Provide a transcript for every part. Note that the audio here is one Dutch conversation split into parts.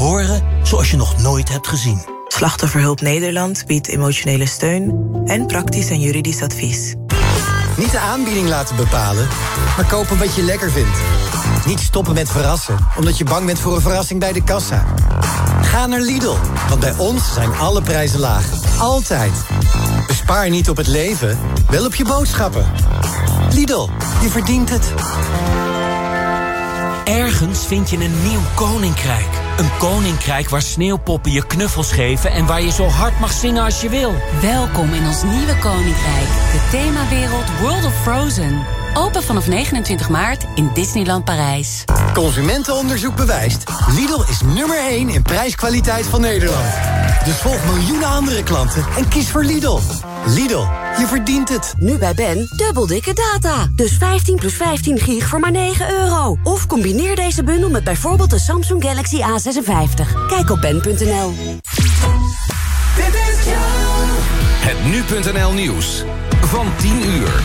horen zoals je nog nooit hebt gezien. Slachtofferhulp Nederland biedt emotionele steun en praktisch en juridisch advies. Niet de aanbieding laten bepalen, maar kopen wat je lekker vindt. Niet stoppen met verrassen, omdat je bang bent voor een verrassing bij de kassa. Ga naar Lidl, want bij ons zijn alle prijzen laag. Altijd. Bespaar niet op het leven, wel op je boodschappen. Lidl, je verdient het. Ergens vind je een nieuw koninkrijk. Een koninkrijk waar sneeuwpoppen je knuffels geven... en waar je zo hard mag zingen als je wil. Welkom in ons nieuwe koninkrijk. De themawereld World of Frozen. Open vanaf 29 maart in Disneyland Parijs. Consumentenonderzoek bewijst. Lidl is nummer 1 in prijskwaliteit van Nederland. Dus volg miljoenen andere klanten en kies voor Lidl. Lidl, je verdient het. Nu bij Ben, dubbel dikke data. Dus 15 plus 15 gig voor maar 9 euro. Of combineer deze bundel met bijvoorbeeld de Samsung Galaxy A56. Kijk op ben.nl. Het nu.nl nieuws van 10 uur.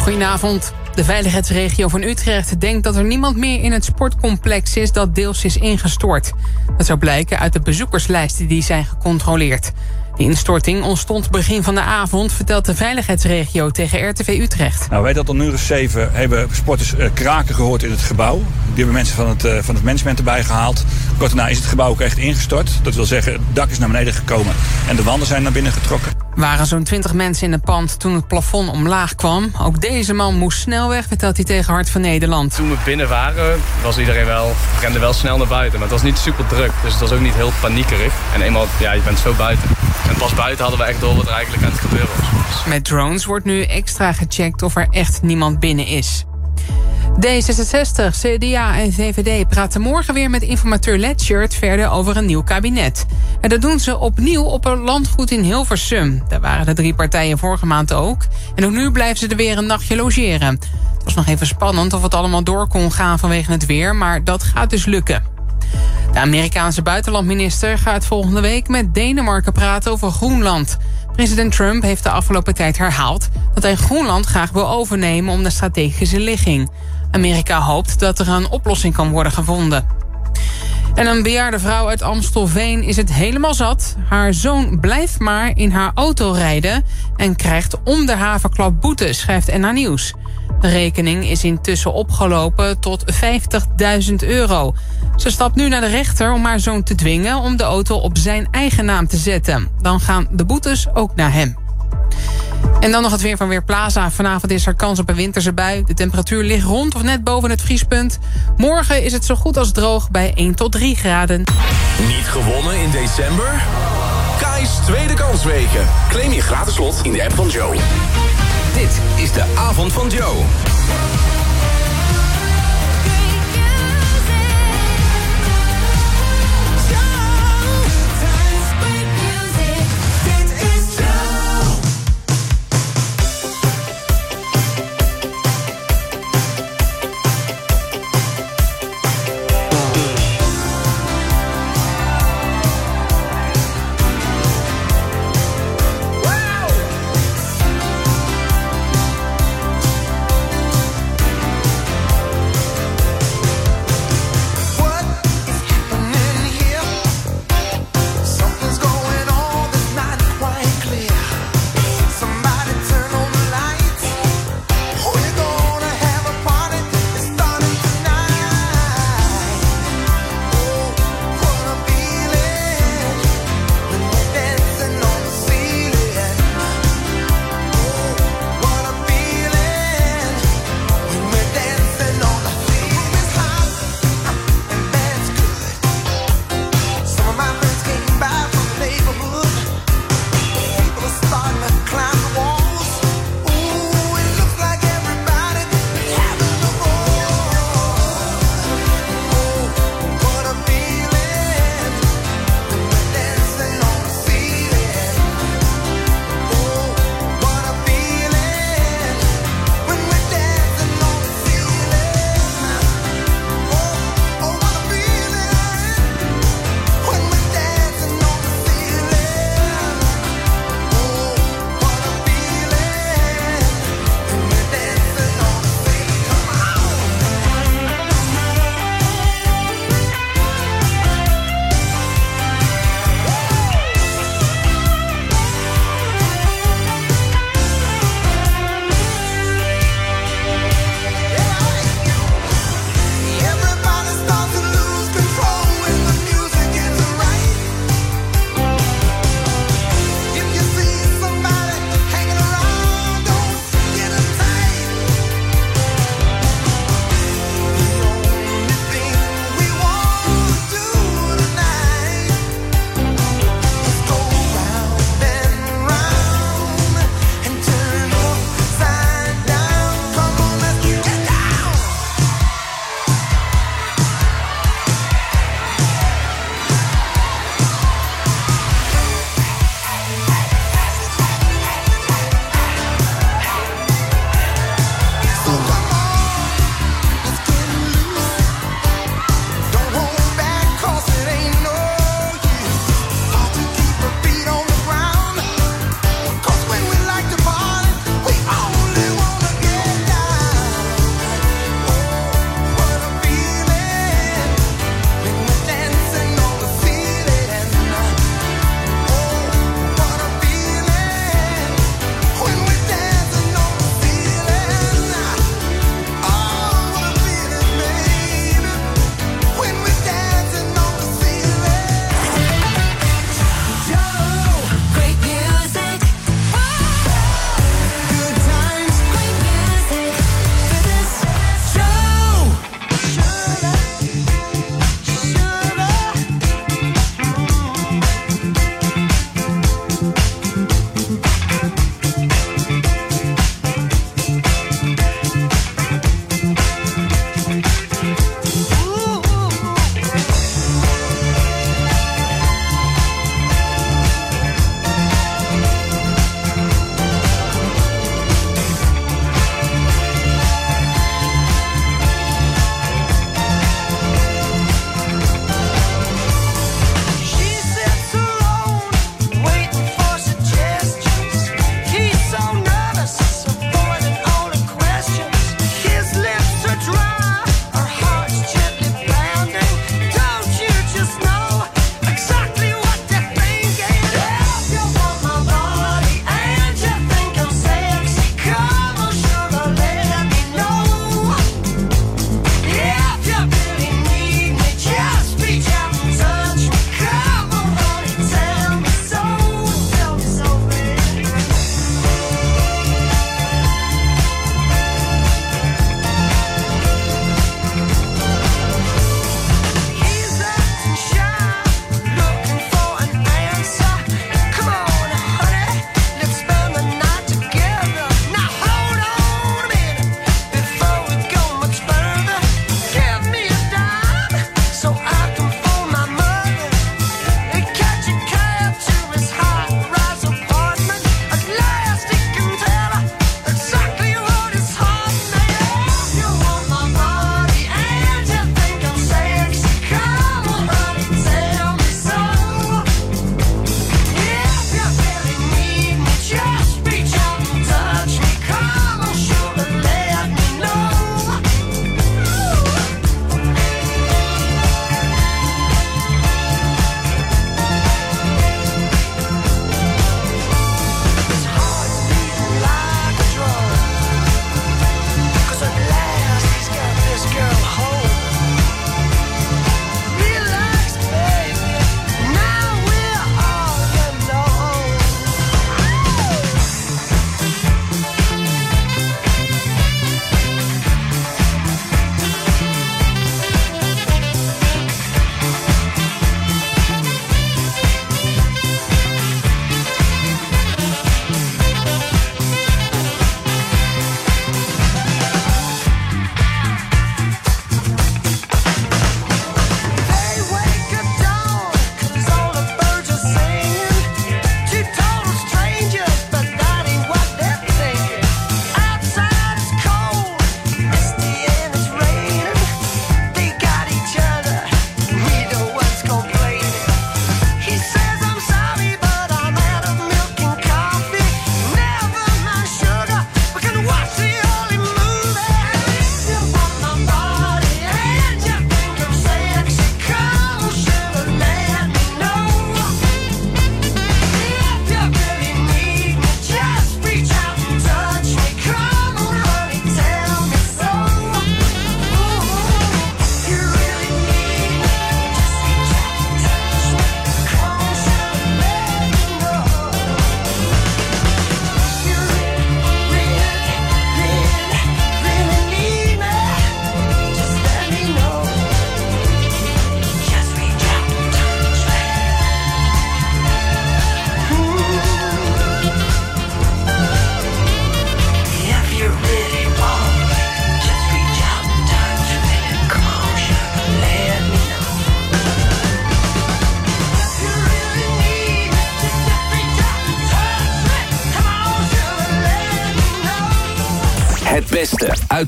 Goedenavond. De veiligheidsregio van Utrecht denkt dat er niemand meer in het sportcomplex is dat deels is ingestort. Dat zou blijken uit de bezoekerslijsten die zijn gecontroleerd. De instorting ontstond begin van de avond, vertelt de veiligheidsregio tegen RTV Utrecht. Nou, wij dat om uur of zeven hebben sporters uh, kraken gehoord in het gebouw. Die hebben mensen van het, uh, van het management erbij gehaald. Kort daarna is het gebouw ook echt ingestort. Dat wil zeggen, het dak is naar beneden gekomen en de wanden zijn naar binnen getrokken. Er waren zo'n 20 mensen in het pand toen het plafond omlaag kwam. Ook deze man moest snel weg, vertelt hij tegen Hart van Nederland. Toen we binnen waren, was iedereen wel, rende wel snel naar buiten. Maar het was niet super druk, dus het was ook niet heel paniekerig. En eenmaal, ja, je bent zo buiten. En pas buiten hadden we echt door wat er eigenlijk aan het gebeuren was. Met drones wordt nu extra gecheckt of er echt niemand binnen is. D66, CDA en VVD praten morgen weer met informateur Letchert verder over een nieuw kabinet. En dat doen ze opnieuw op een landgoed in Hilversum. Daar waren de drie partijen vorige maand ook. En ook nu blijven ze er weer een nachtje logeren. Het was nog even spannend of het allemaal door kon gaan vanwege het weer, maar dat gaat dus lukken. De Amerikaanse buitenlandminister gaat volgende week met Denemarken praten over Groenland. President Trump heeft de afgelopen tijd herhaald dat hij Groenland graag wil overnemen om de strategische ligging. Amerika hoopt dat er een oplossing kan worden gevonden. En een bejaarde vrouw uit Amstelveen is het helemaal zat. Haar zoon blijft maar in haar auto rijden... en krijgt om de havenklap boete, schrijft NA Nieuws. De rekening is intussen opgelopen tot 50.000 euro. Ze stapt nu naar de rechter om haar zoon te dwingen... om de auto op zijn eigen naam te zetten. Dan gaan de boetes ook naar hem. En dan nog het weer van Weerplaza. Vanavond is er kans op een winterse bui. De temperatuur ligt rond of net boven het vriespunt. Morgen is het zo goed als droog bij 1 tot 3 graden. Niet gewonnen in december? Kai's tweede kansweken. Claim je gratis slot in de app van Joe. Dit is de avond van Joe.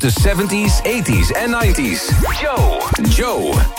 Uit de 70s, 80s en 90s. Joe. Joe.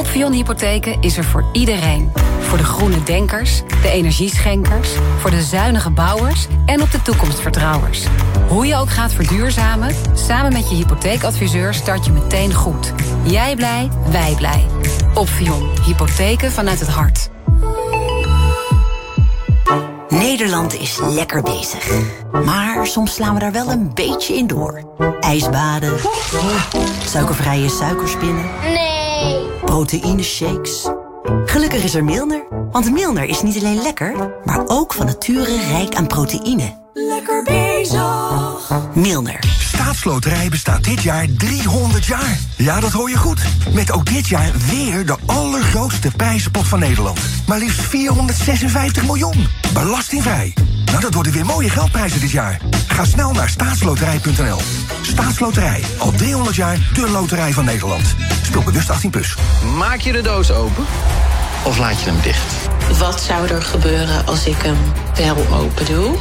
Opvion Hypotheken is er voor iedereen. Voor de groene denkers, de energieschenkers, voor de zuinige bouwers en op de toekomstvertrouwers. Hoe je ook gaat verduurzamen, samen met je hypotheekadviseur start je meteen goed. Jij blij, wij blij. Opvion, hypotheken vanuit het hart. Nederland is lekker bezig. Maar soms slaan we daar wel een beetje in door. Ijsbaden. Suikervrije suikerspinnen. Nee. Proteïne shakes. Gelukkig is er Milner. Want Milner is niet alleen lekker, maar ook van nature rijk aan proteïne. Lekker bezig. Milner. Staatsloterij bestaat dit jaar 300 jaar. Ja, dat hoor je goed. Met ook dit jaar weer de allergrootste prijzenpot van Nederland. Maar liefst 456 miljoen. Belastingvrij. Nou, dat worden weer mooie geldprijzen dit jaar. Ga snel naar staatsloterij.nl. Staatsloterij. Al 300 jaar de loterij van Nederland. Speel bewust 18+. Plus. Maak je de doos open of laat je hem dicht? Wat zou er gebeuren als ik hem wel open doe?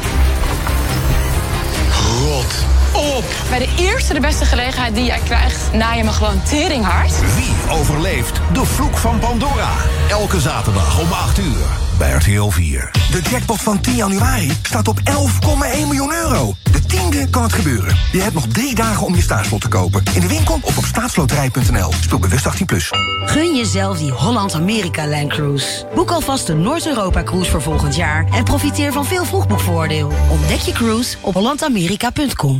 Rot op! Bij de eerste de beste gelegenheid die jij krijgt, naai je me gewoon teringhard. Wie overleeft de vloek van Pandora? Elke zaterdag om 8 uur bij RTL 4. De jackpot van 10 januari staat op 11,1 miljoen euro. De tiende kan het gebeuren. Je hebt nog drie dagen om je staatslot te kopen. In de winkel of op staatsloterij.nl. Speel bewust 18+. Plus. Gun jezelf die Holland-Amerika Cruise. Boek alvast de Noord-Europa-cruise voor volgend jaar... en profiteer van veel vroegboekvoordeel. Ontdek je cruise op hollandamerika.com.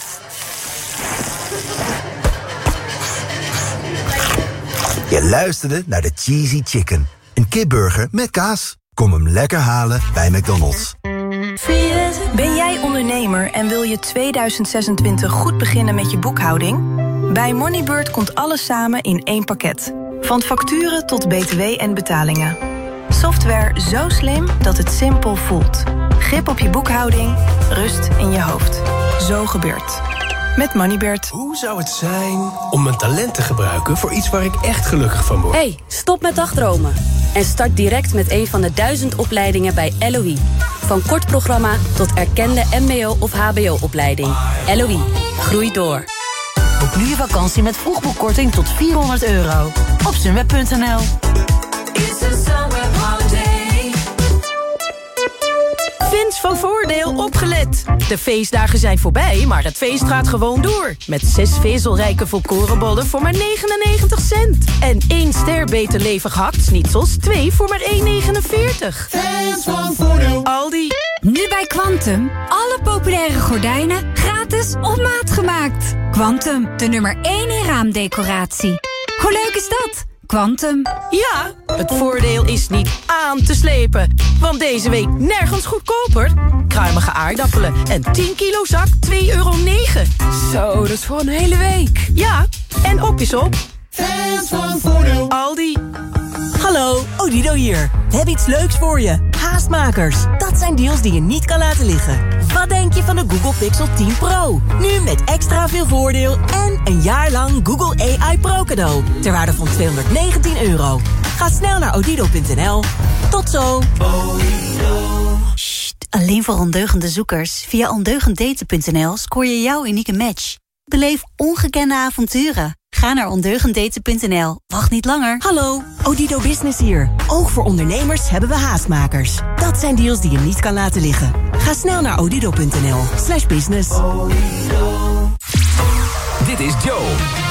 Je luisterde naar de Cheesy Chicken. Een kipburger met kaas. Kom hem lekker halen bij McDonald's. Ben jij ondernemer en wil je 2026 goed beginnen met je boekhouding? Bij Moneybird komt alles samen in één pakket. Van facturen tot btw en betalingen. Software zo slim dat het simpel voelt. Grip op je boekhouding, rust in je hoofd. Zo gebeurt. Met Moneybird. Hoe zou het zijn om mijn talent te gebruiken voor iets waar ik echt gelukkig van word? hey, stop met dagdromen. En start direct met een van de duizend opleidingen bij LOE. Van kort programma tot erkende mbo- of hbo-opleiding. LOE, groei door. Boek nu je vakantie met vroegboekkorting tot 400 euro. Op sunweb.nl Fans van Voordeel opgelet. De feestdagen zijn voorbij, maar het feest gaat gewoon door. Met zes vezelrijke volkorenbollen voor maar 99 cent. En één ster beter levig hakt-snitsels, twee voor maar 1,49. Fans van Voordeel. Aldi. Nu bij Quantum. Alle populaire gordijnen gratis op maat gemaakt. Quantum, de nummer 1 in raamdecoratie. Hoe leuk is dat? Quantum. Ja, het voordeel is niet aan te slepen. Want deze week nergens goedkoper. Kruimige aardappelen en 10 kilo zak 2,9 euro. Zo, dat is voor een hele week. Ja, en op is op. Fans van Voordeel. Aldi. Hallo, Odido hier. We hebben iets leuks voor je. Haastmakers. Dat zijn deals die je niet kan laten liggen. Wat denk je van de Google Pixel 10 Pro? Nu met extra veel voordeel en een jaar lang Google AI Pro cadeau. Ter waarde van 219 euro. Ga snel naar odido.nl. Tot zo. Alleen voor ondeugende zoekers. Via ondeugenddaten.nl scoor je jouw unieke match. Beleef ongekende avonturen. Ga naar ondeugenddaten.nl. Wacht niet langer. Hallo, Odido Business hier. Ook voor ondernemers hebben we haastmakers. Dat zijn deals die je niet kan laten liggen. Ga snel naar odido.nl slash business. Dit is Joe.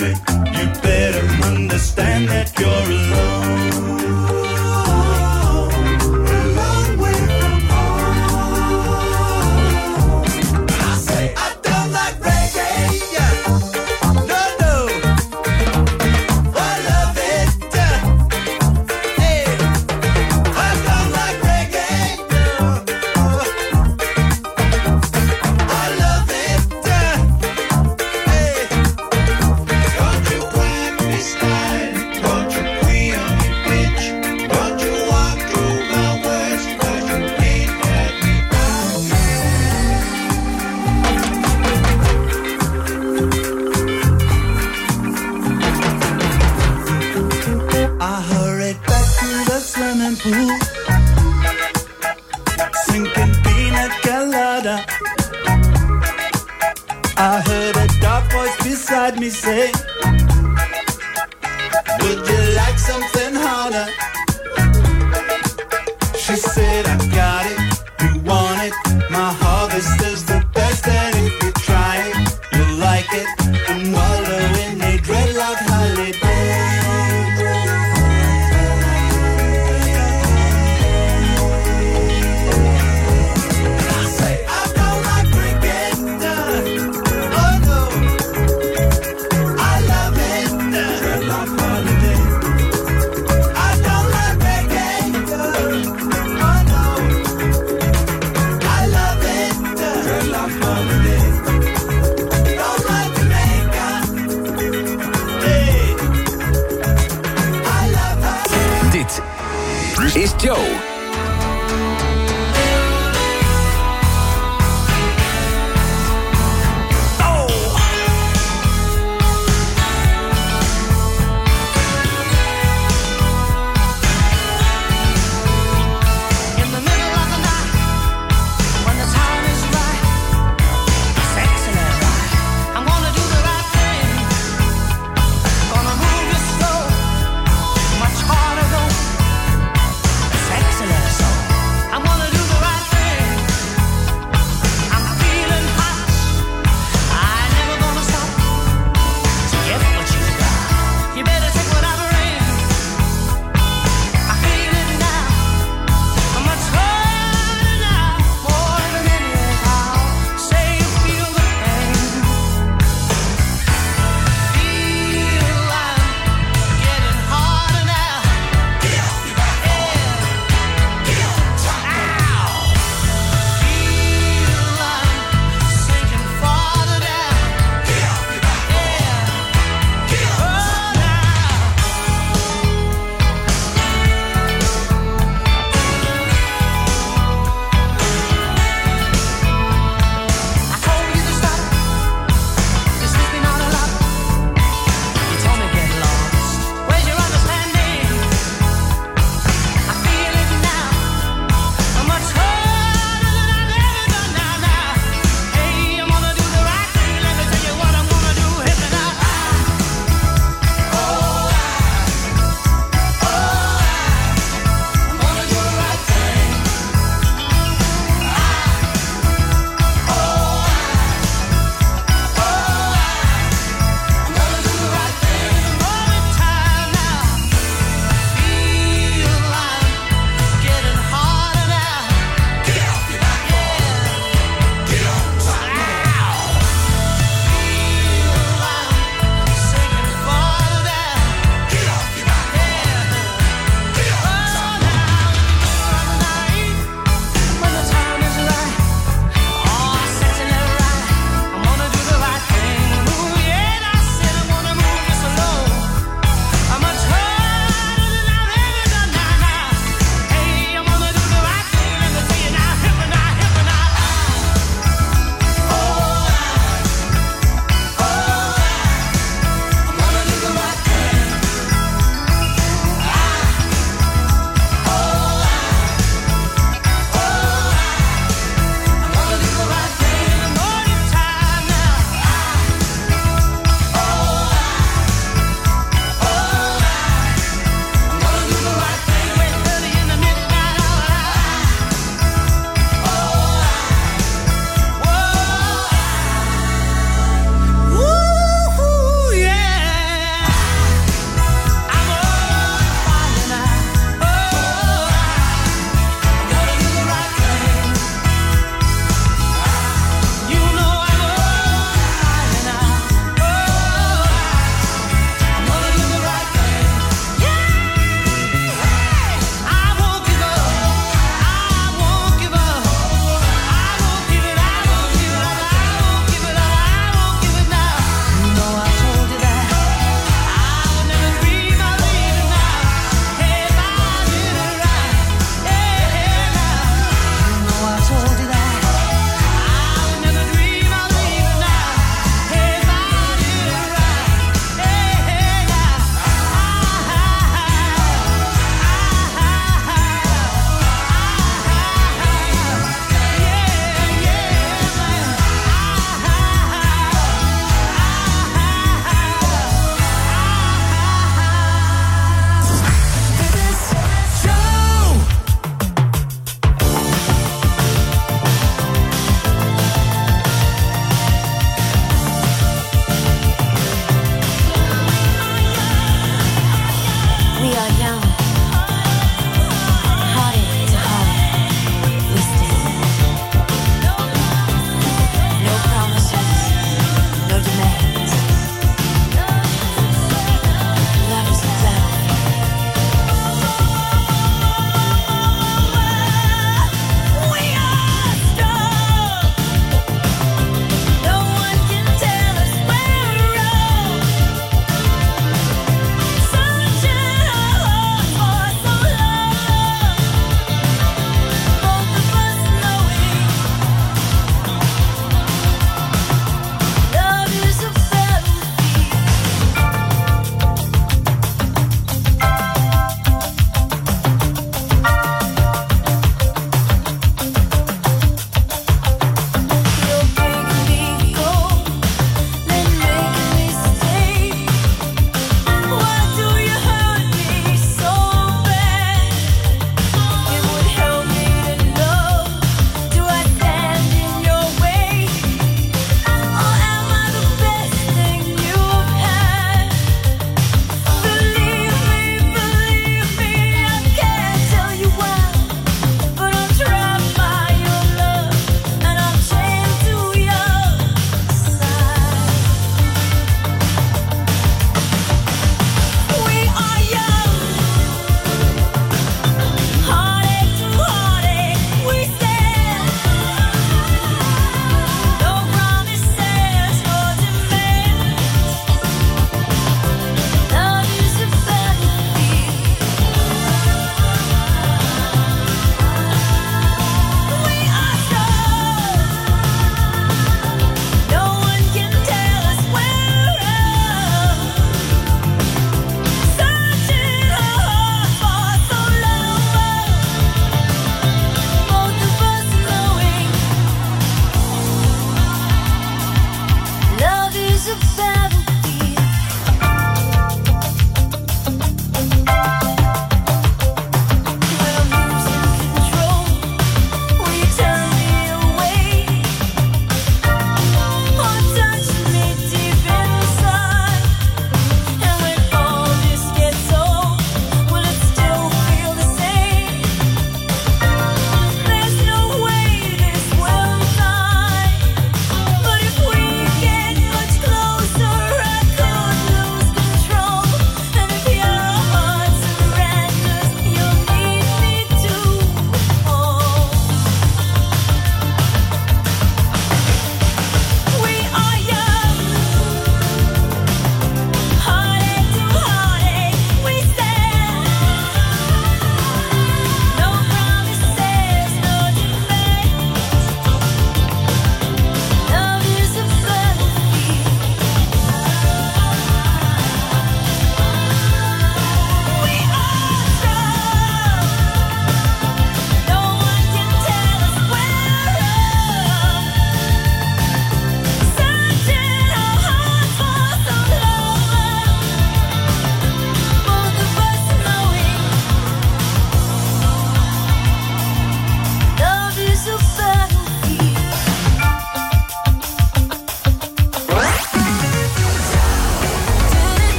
Music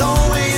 always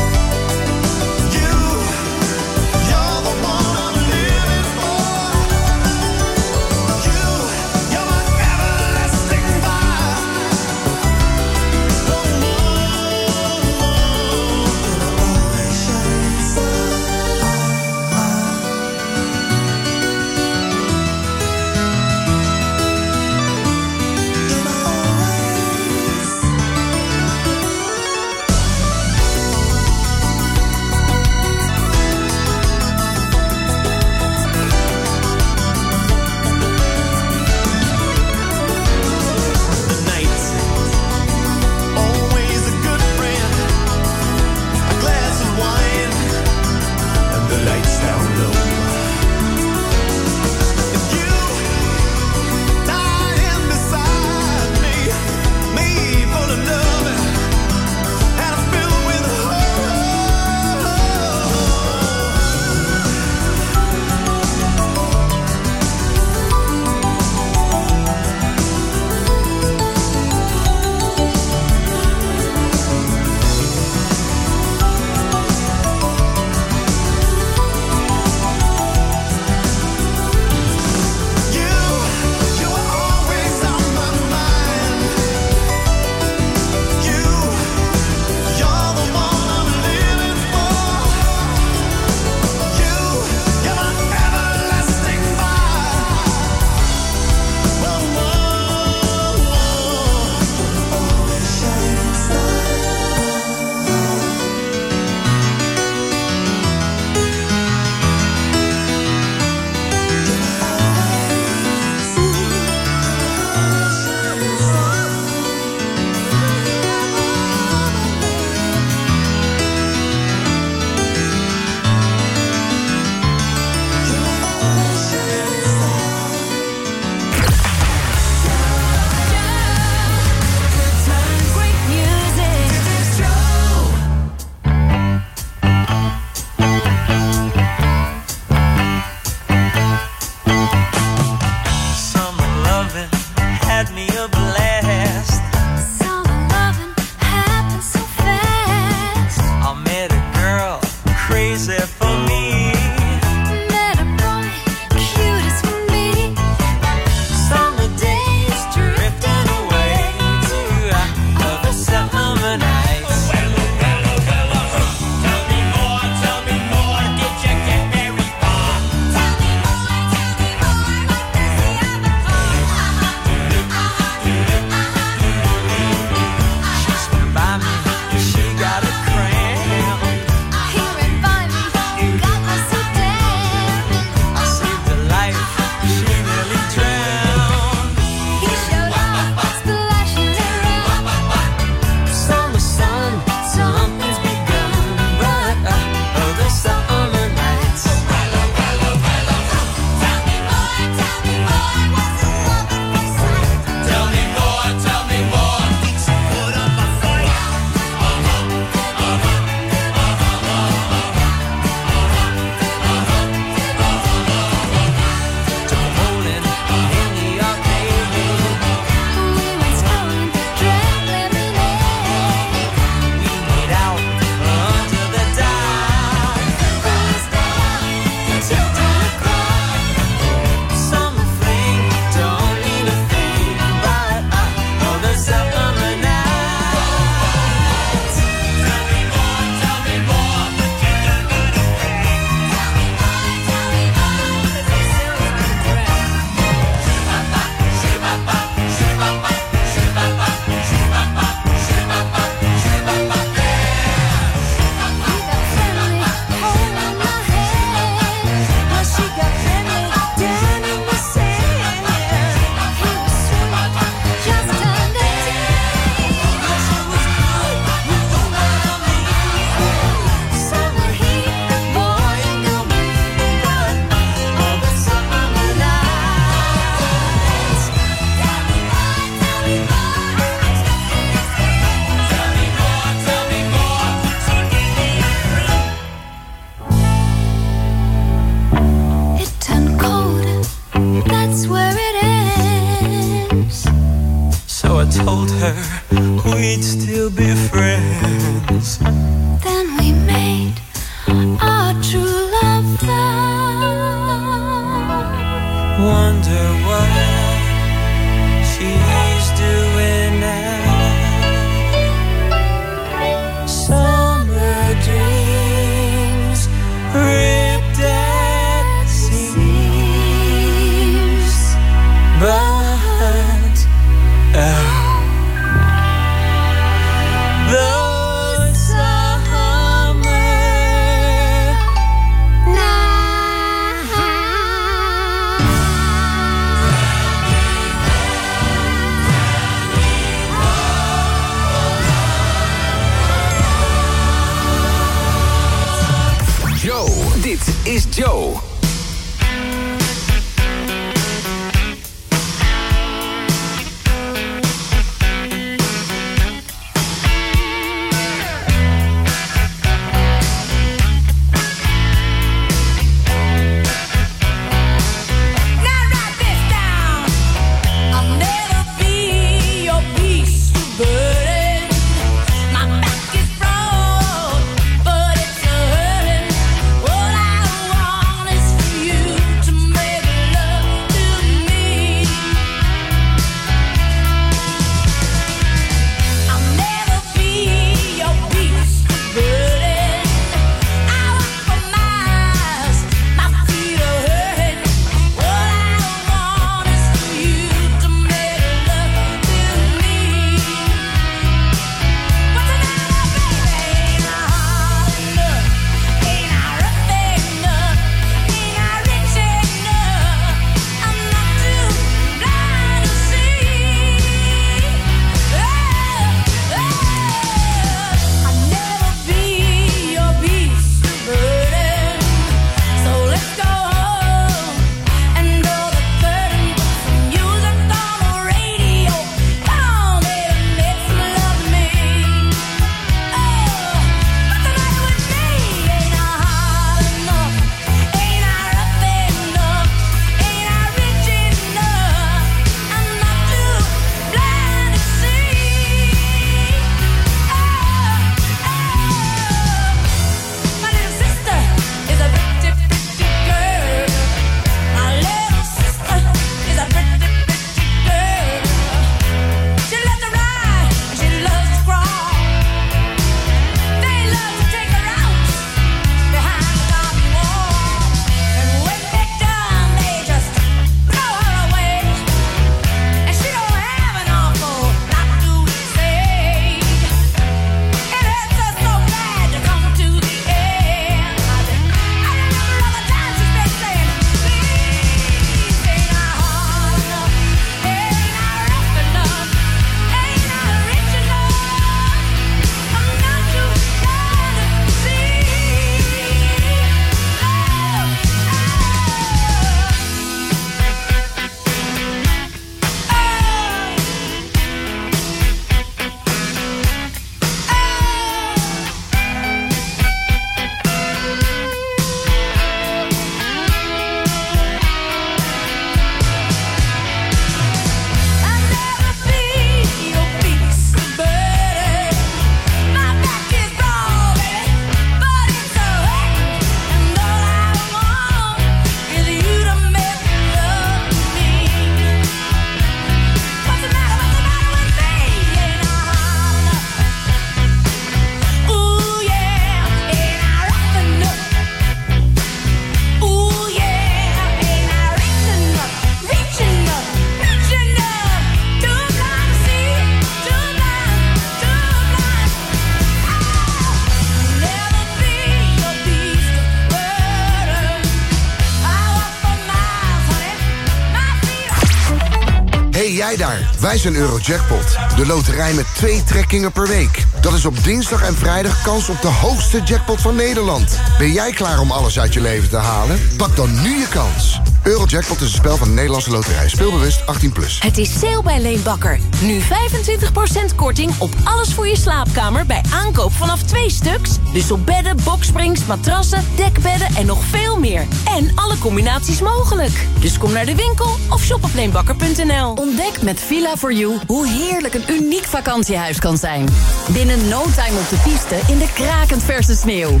Wij zijn Eurojackpot, de loterij met twee trekkingen per week. Dat is op dinsdag en vrijdag kans op de hoogste jackpot van Nederland. Ben jij klaar om alles uit je leven te halen? Pak dan nu je kans. Eurojackpot is een spel van de Nederlandse Loterij. Speelbewust 18+. Plus. Het is sale bij Leenbakker. Nu 25% korting op alles voor je slaapkamer bij aankoop vanaf twee stuks. Dus op bedden, boksprings, matrassen, dekbedden en nog veel meer. En alle combinaties mogelijk. Dus kom naar de winkel of shop op leenbakker.nl. Ontdek met villa for you hoe heerlijk een uniek vakantiehuis kan zijn. Binnen no time op de piste in de krakend verse sneeuw.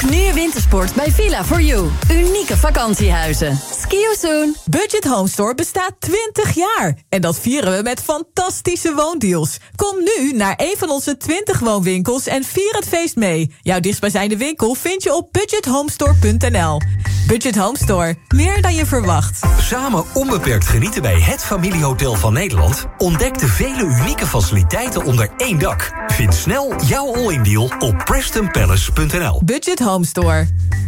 Boek nu wintersport bij villa for you Unieke vakantiehuizen. Ski you soon. Budget Home Store bestaat 20 jaar. En dat vieren we met fantastische woondeals. Kom nu naar een van onze 20 woonwinkels en vier het feest mee. Jouw dichtstbijzijnde winkel vind je op budgethomestore.nl. Budget Home Store. Meer dan je verwacht. Samen onbeperkt genieten bij het familiehotel van Nederland. Ontdek de vele unieke faciliteiten onder één dak. Vind snel jouw all-in deal op PrestonPalace.nl. Budget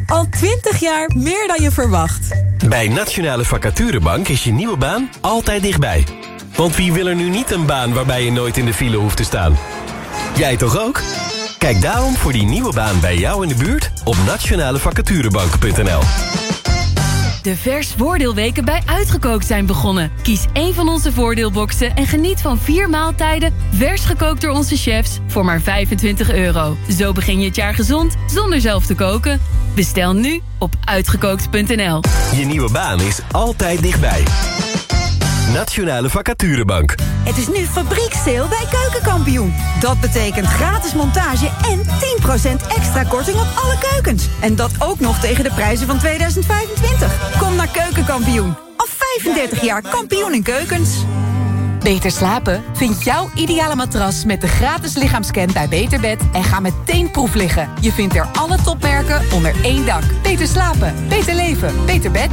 Al 20 jaar meer dan je verwacht. Bij Nationale Vacaturebank is je nieuwe baan altijd dichtbij. Want wie wil er nu niet een baan waarbij je nooit in de file hoeft te staan? Jij toch ook? Kijk daarom voor die nieuwe baan bij jou in de buurt op nationalevacaturebank.nl. De vers voordeelweken bij Uitgekookt zijn begonnen. Kies één van onze voordeelboxen en geniet van vier maaltijden... vers gekookt door onze chefs voor maar 25 euro. Zo begin je het jaar gezond zonder zelf te koken. Bestel nu op uitgekookt.nl. Je nieuwe baan is altijd dichtbij. Nationale Vacaturebank. Het is nu fabrieksteel bij Keukenkampioen. Dat betekent gratis montage en 10% extra korting op alle keukens. En dat ook nog tegen de prijzen van 2025. Kom naar Keukenkampioen. Al 35 jaar kampioen in keukens. Beter slapen? Vind jouw ideale matras met de gratis lichaamscan bij Beterbed en ga meteen proef liggen. Je vindt er alle topmerken onder één dak. Beter slapen, beter leven, beter bed.